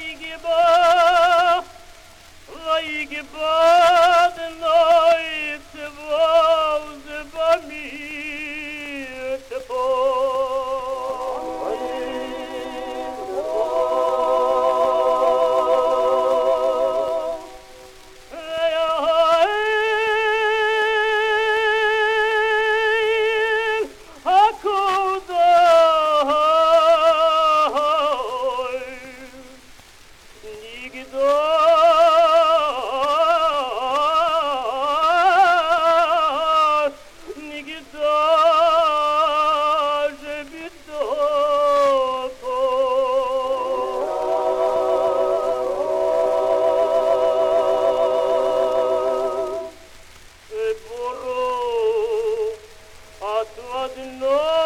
loy gebo loy gebo No.